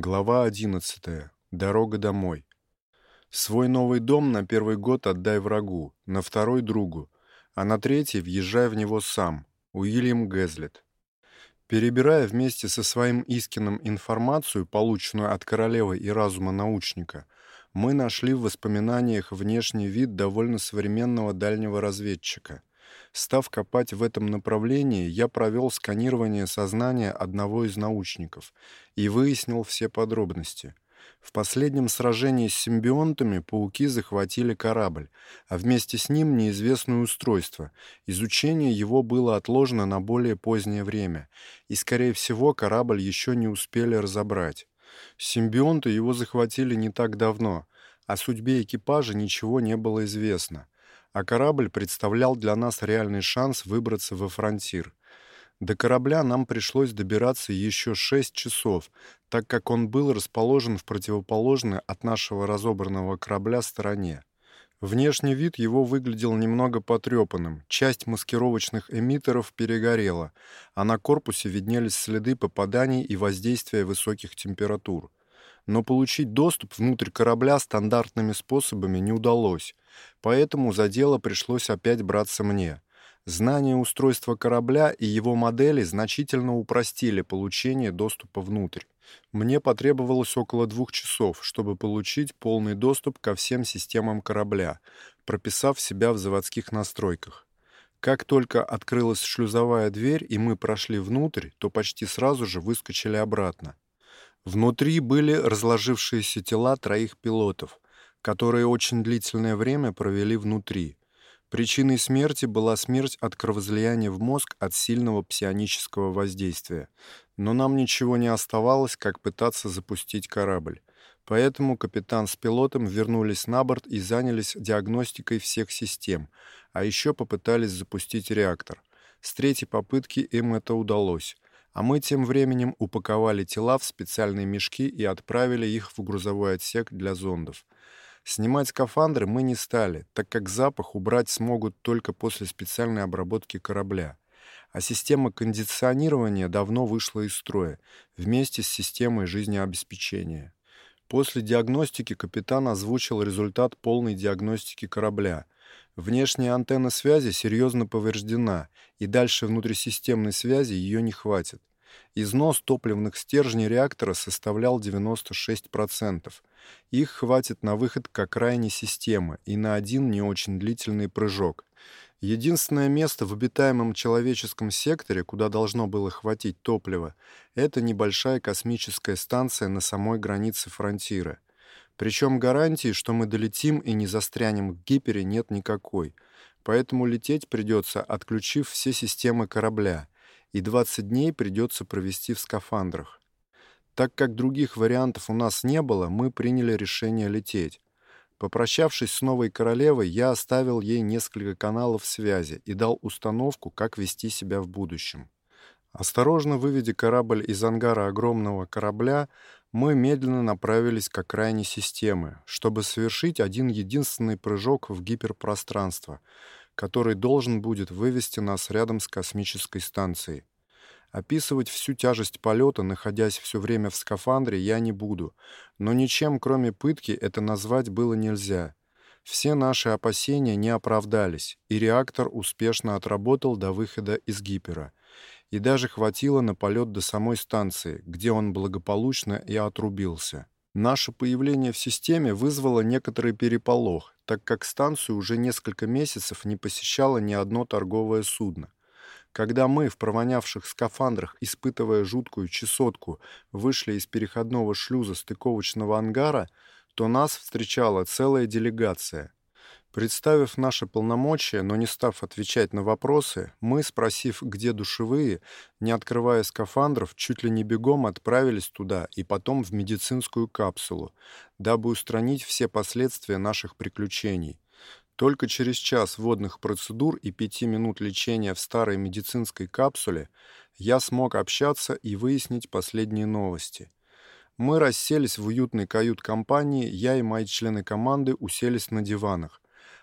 Глава 11. Дорога домой. Свой новый дом на первый год отдай врагу, на второй другу, а на третий въезжай в него сам. Уильям Гэзлет. Перебирая вместе со своим Искином информацию, полученную от королевы и разума научника, мы нашли в воспоминаниях внешний вид довольно современного дальнего разведчика. Став копать в этом направлении, я провел сканирование сознания одного из научников и выяснил все подробности. В последнем сражении с симбионтами пауки захватили корабль, а вместе с ним неизвестное устройство. Изучение его было отложено на более позднее время, и, скорее всего, корабль еще не успели разобрать. Симбионты его захватили не так давно, о судьбе экипажа ничего не было известно а корабль представлял для нас реальный шанс выбраться во фронтир. До корабля нам пришлось добираться еще шесть часов, так как он был расположен в противоположной от нашего разобранного корабля стороне. Внешний вид его выглядел немного потрепанным, часть маскировочных эмиттеров перегорела, а на корпусе виднелись следы попаданий и воздействия высоких температур. Но получить доступ внутрь корабля стандартными способами не удалось — Поэтому за дело пришлось опять браться мне. Знание устройства корабля и его модели значительно упростили получение доступа внутрь. Мне потребовалось около двух часов, чтобы получить полный доступ ко всем системам корабля, прописав себя в заводских настройках. Как только открылась шлюзовая дверь и мы прошли внутрь, то почти сразу же выскочили обратно. Внутри были разложившиеся тела троих пилотов, которые очень длительное время провели внутри. Причиной смерти была смерть от кровоизлияния в мозг от сильного псионического воздействия. Но нам ничего не оставалось, как пытаться запустить корабль. Поэтому капитан с пилотом вернулись на борт и занялись диагностикой всех систем, а еще попытались запустить реактор. С третьей попытки им это удалось, а мы тем временем упаковали тела в специальные мешки и отправили их в грузовой отсек для зондов. Снимать скафандры мы не стали, так как запах убрать смогут только после специальной обработки корабля. А система кондиционирования давно вышла из строя, вместе с системой жизнеобеспечения. После диагностики капитан озвучил результат полной диагностики корабля. Внешняя антенна связи серьезно повреждена, и дальше внутрисистемной связи ее не хватит. Износ топливных стержней реактора составлял 96%. Их хватит на выход к окраине системы и на один не очень длительный прыжок. Единственное место в обитаемом человеческом секторе, куда должно было хватить топлива, это небольшая космическая станция на самой границе фронтира. Причем гарантии, что мы долетим и не застрянем в гипере, нет никакой. Поэтому лететь придется, отключив все системы корабля, и 20 дней придется провести в скафандрах. Так как других вариантов у нас не было, мы приняли решение лететь. Попрощавшись с новой королевой, я оставил ей несколько каналов связи и дал установку, как вести себя в будущем. Осторожно выведя корабль из ангара огромного корабля, мы медленно направились к окраине системы, чтобы совершить один единственный прыжок в гиперпространство, который должен будет вывести нас рядом с космической станцией. Описывать всю тяжесть полета, находясь все время в скафандре, я не буду, но ничем, кроме пытки, это назвать было нельзя. Все наши опасения не оправдались, и реактор успешно отработал до выхода из гипера. И даже хватило на полет до самой станции, где он благополучно и отрубился. Наше появление в системе вызвало некоторый переполох, так как станцию уже несколько месяцев не посещало ни одно торговое судно. Когда мы в провонявших скафандрах, испытывая жуткую чесотку, вышли из переходного шлюза стыковочного ангара, то нас встречала целая делегация. Представив наши полномочия, но не став отвечать на вопросы, мы, спросив, где душевые, не открывая скафандров, чуть ли не бегом отправились туда и потом в медицинскую капсулу, дабы устранить все последствия наших приключений. Только через час водных процедур и пяти минут лечения в старой медицинской капсуле я смог общаться и выяснить последние новости. Мы расселись в уютной кают-компании, я и мои члены команды уселись на диванах,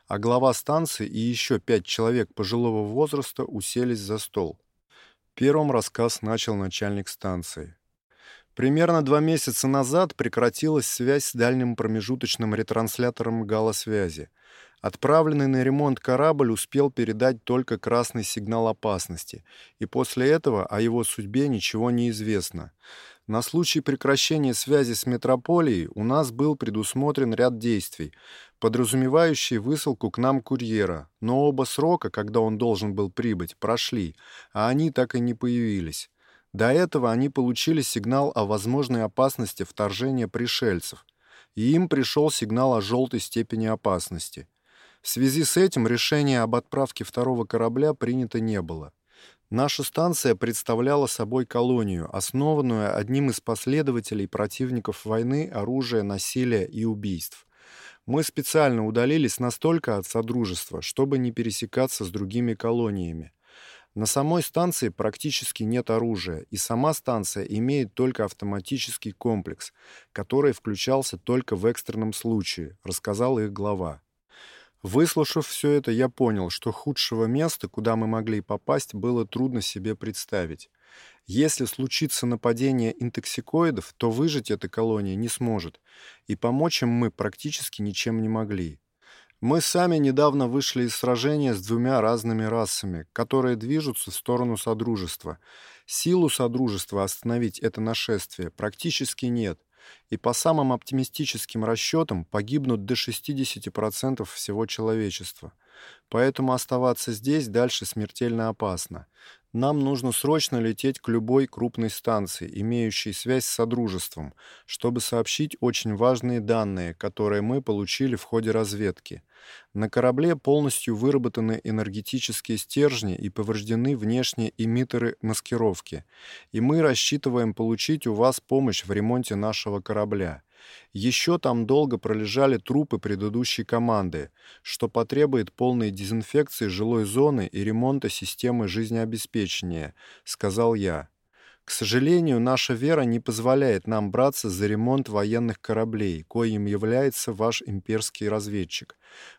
а глава станции и еще пять человек пожилого возраста уселись за стол. Первым рассказ начал начальник станции. Примерно два месяца назад прекратилась связь с дальним промежуточным ретранслятором галосвязи. Отправленный на ремонт корабль успел передать только красный сигнал опасности, и после этого о его судьбе ничего не известно. На случай прекращения связи с метрополией у нас был предусмотрен ряд действий, подразумевающий высылку к нам курьера, но оба срока, когда он должен был прибыть, прошли, а они так и не появились. До этого они получили сигнал о возможной опасности вторжения пришельцев, и им пришел сигнал о желтой степени опасности. В связи с этим решение об отправке второго корабля принято не было. Наша станция представляла собой колонию, основанную одним из последователей противников войны, оружия, насилия и убийств. Мы специально удалились настолько от Содружества, чтобы не пересекаться с другими колониями. На самой станции практически нет оружия, и сама станция имеет только автоматический комплекс, который включался только в экстренном случае, рассказал их глава. Выслушав все это, я понял, что худшего места, куда мы могли попасть, было трудно себе представить. Если случится нападение интоксикоидов, то выжить эта колония не сможет, и помочь им мы практически ничем не могли. Мы сами недавно вышли из сражения с двумя разными расами, которые движутся в сторону Содружества. Силу Содружества остановить это нашествие практически нет и по самым оптимистическим расчетам погибнут до 60% всего человечества. Поэтому оставаться здесь дальше смертельно опасно. Нам нужно срочно лететь к любой крупной станции, имеющей связь с Содружеством, чтобы сообщить очень важные данные, которые мы получили в ходе разведки. На корабле полностью выработаны энергетические стержни и повреждены внешние эмиттеры маскировки, и мы рассчитываем получить у вас помощь в ремонте нашего корабля. Еще там долго пролежали трупы предыдущей команды, что потребует полной дезинфекции жилой зоны и ремонта системы жизнеобеспечения, сказал я. К сожалению, наша вера не позволяет нам браться за ремонт военных кораблей, коим является ваш имперский разведчик.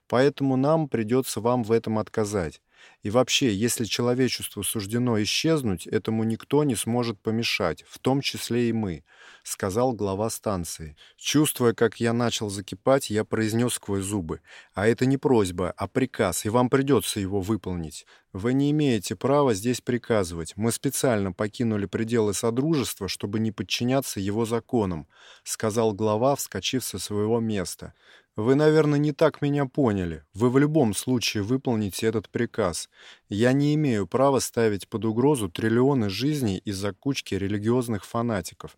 Поэтому нам придется вам в этом отказать. И вообще, если человечеству суждено исчезнуть, этому никто не сможет помешать, в том числе и мы, сказал глава станции. Чувствуя, как я начал закипать, я произнес сквозь зубы: "А это не просьба, а приказ, и вам придется его выполнить. Вы не имеете права здесь приказывать. Мы специально покинули пределы содружества, чтобы не подчиняться его законам", сказал глава, вскочив со своего места. Вы, наверное, не так меня поняли. Вы в любом случае выполните этот приказ. Я не имею права ставить под угрозу триллионы жизней из-за кучки религиозных фанатиков.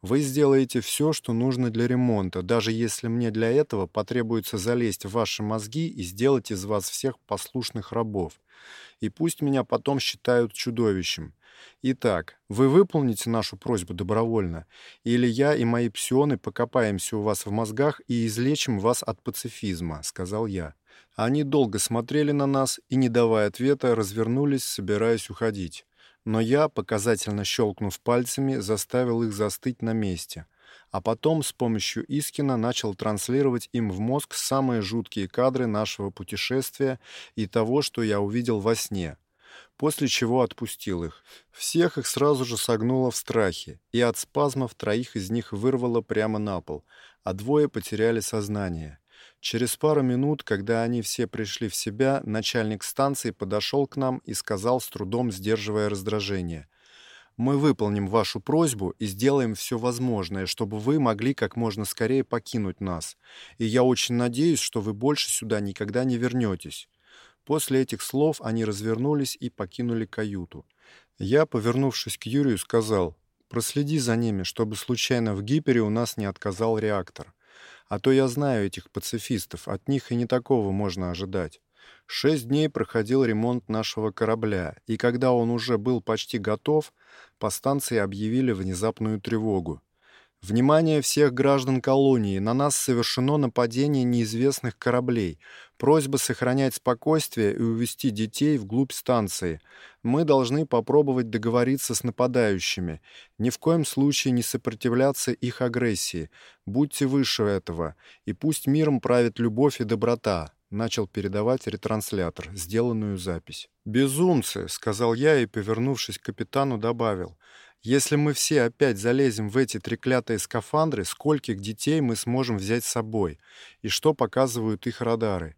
Вы сделаете все, что нужно для ремонта, даже если мне для этого потребуется залезть в ваши мозги и сделать из вас всех послушных рабов. И пусть меня потом считают чудовищем. Итак, вы выполните нашу просьбу добровольно, или я и мои псионы покопаемся у вас в мозгах и излечим вас от пацифизма, сказал я. Они долго смотрели на нас и, не давая ответа, развернулись, собираясь уходить. Но я, показательно щелкнув пальцами, заставил их застыть на месте, а потом с помощью Искина начал транслировать им в мозг самые жуткие кадры нашего путешествия и того, что я увидел во сне — после чего отпустил их. Всех их сразу же согнуло в страхе, и от спазмов троих из них вырвало прямо на пол, а двое потеряли сознание. Через пару минут, когда они все пришли в себя, начальник станции подошел к нам и сказал, с трудом сдерживая раздражение: "Мы выполним вашу просьбу и сделаем все возможное, чтобы вы могли как можно скорее покинуть нас. И я очень надеюсь, что вы больше сюда никогда не вернетесь. После этих слов они развернулись и покинули каюту. Я, повернувшись к Юрию, сказал: "Проследи за ними, чтобы случайно в гипере у нас не отказал реактор. А то я знаю этих пацифистов, от них и не такого можно ожидать". Шесть дней проходил ремонт нашего корабля, и когда он уже был почти готов, по станции объявили внезапную тревогу. Внимание всех граждан колонии, на нас совершено нападение неизвестных кораблей. Просьба сохранять спокойствие и увести детей вглубь станции. Мы должны попробовать договориться с нападающими. Ни в коем случае не сопротивляться их агрессии. Будьте выше этого, и пусть миром правит любовь и доброта. Начал передавать ретранслятор сделанную запись. Безумцы, сказал я и, повернувшись к капитану, добавил: Если мы все опять залезем в эти треклятые скафандры, скольких детей мы сможем взять с собой? И что показывают их радары?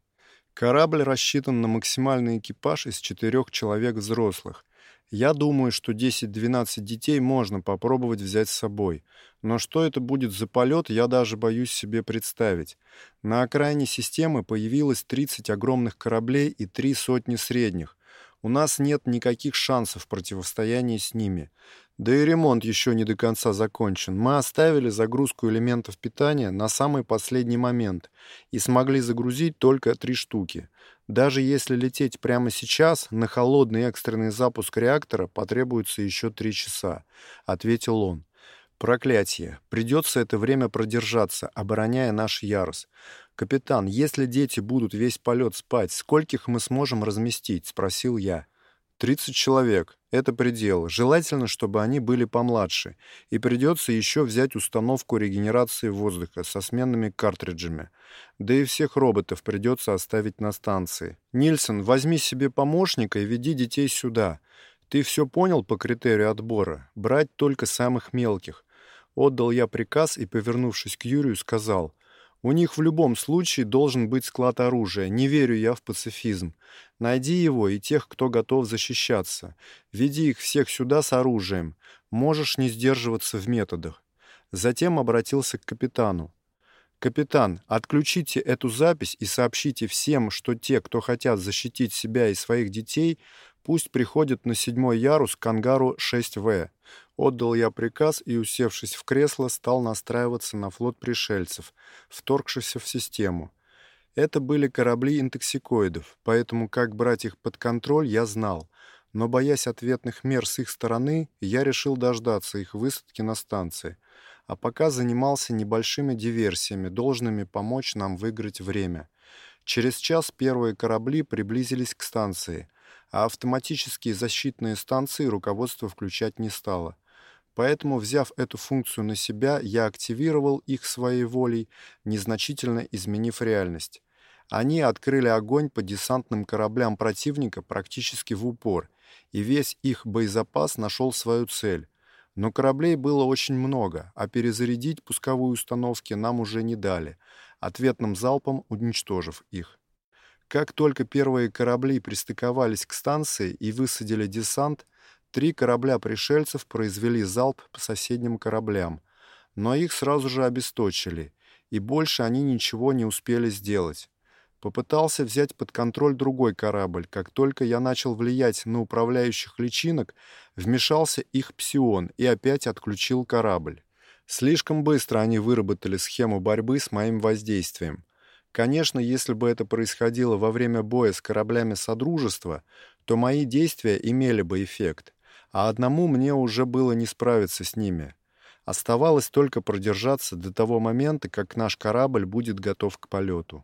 Корабль рассчитан на максимальный экипаж из четырех человек взрослых. Я думаю, что 10-12 детей можно попробовать взять с собой. Но что это будет за полет, я даже боюсь себе представить. На окраине системы появилось 30 огромных кораблей и три сотни средних. У нас нет никаких шансов в противостоянии с ними. Да и ремонт еще не до конца закончен. Мы оставили загрузку элементов питания на самый последний момент и смогли загрузить только три штуки. Даже если лететь прямо сейчас, на холодный экстренный запуск реактора потребуется еще три часа, ответил он. Проклятие. Придется это время продержаться, обороняя наш ярус. Капитан, если дети будут весь полет спать, скольких мы сможем разместить, спросил я. Тридцать человек. Это предел. Желательно, чтобы они были помладше. И придется еще взять установку регенерации воздуха со сменными картриджами. Да и всех роботов придется оставить на станции. Нильсон, возьми себе помощника и веди детей сюда. Ты все понял по критерию отбора? Брать только самых мелких. Отдал я приказ и, повернувшись к Юрию, сказал: у них в любом случае должен быть склад оружия. Не верю я в пацифизм. Найди его и тех, кто готов защищаться. Веди их всех сюда с оружием. Можешь не сдерживаться в методах. Затем обратился к капитану. Капитан, отключите эту запись и сообщите всем, что те, кто хотят защитить себя и своих детей, пусть приходят на седьмой ярус к ангару 6В. Отдал я приказ и, усевшись в кресло, стал настраиваться на флот пришельцев, вторгшихся в систему. Это были корабли интоксикоидов, поэтому как брать их под контроль я знал, но боясь ответных мер с их стороны, я решил дождаться их высадки на станции, а пока занимался небольшими диверсиями, должными помочь нам выиграть время. Через час первые корабли приблизились к станции, а автоматические защитные станции руководство включать не стало. Поэтому, взяв эту функцию на себя, я активировал их своей волей, незначительно изменив реальность. Они открыли огонь по десантным кораблям противника практически в упор, и весь их боезапас нашел свою цель. Но кораблей было очень много, а перезарядить пусковые установки нам уже не дали, ответным залпом уничтожив их. Как только первые корабли пристыковались к станции и высадили десант, Три корабля пришельцев произвели залп по соседним кораблям, но их сразу же обесточили, и больше они ничего не успели сделать. Попытался взять под контроль другой корабль. Как только я начал влиять на управляющих личинок, вмешался их псион и опять отключил корабль. Слишком быстро они выработали схему борьбы с моим воздействием. Конечно, если бы это происходило во время боя с кораблями Содружества, то мои действия имели бы эффект а одному мне уже было не справиться с ними. Оставалось только продержаться до того момента, как наш корабль будет готов к полету.